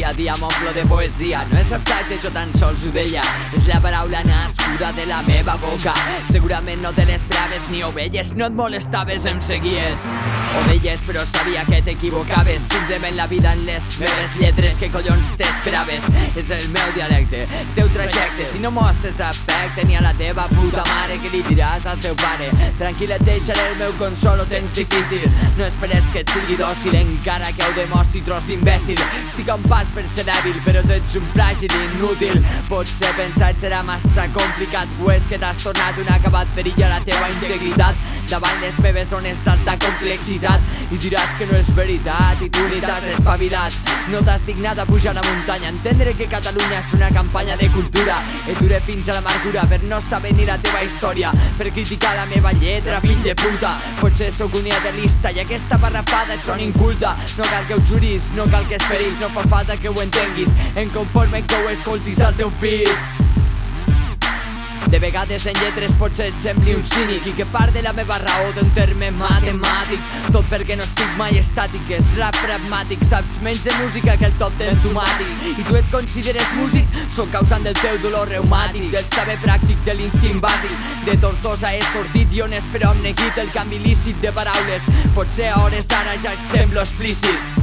cada dia m'omplo de poesia. No és abstracte, jo tan sols ho deia. És la paraula nascuda de la meva boca. Segurament no te l'esperaves ni ho veies No et molestaves, em seguies. Ho deies però sabia que t'equivocaves. Simplement la vida en les meves lletres Que collons t'esperaves. És el meu dialecte, teu trajecte. Si no mostres afecte ni a la teva puta mare Que li diràs al teu pare? Tranquil et deixaré el meu consol, ho tens difícil. No esperes que et sigui dòcil encara que ho demostri tros d'imbècil. Estic a un pas per ser dèbil però tu ets un fràgil inútil. Potser pensar serà massa complicat. O és que t'has tornat un acabat perill a la teua integritat davant les meves zones d'alta complexitat. I diràs que no és veritat i tu ni t'has espavilat. No t'has dignat a pujar a muntanya. Entendre que Catalunya és una campanya de cultura. Et duré fins a l'amargura per no saber ni la teva història. Per criticar la meva lletra fill de puta. Potser sóc un idealista i aquesta parrafada són inculta. No cal que ho juris, no cal que esperis. No fa falta que ho entenguis. Em conforme que ho escoltis al teu pis de vegades en lletres potser et sembli un cínic i que part de la meva raó d'un terme matemàtic. Tot perquè no estic mai estàtic, és rap pragmàtic. Saps menys de música que el top ten tomàtic. I tu et consideres músic? Soc causant del teu dolor reumàtic Del saber pràctic, de l'instint bàsic. De Tortosa he sortit i on és però amb neguit el canvi lícit de paraules. Potser a hores d'ara ja et semblo explícit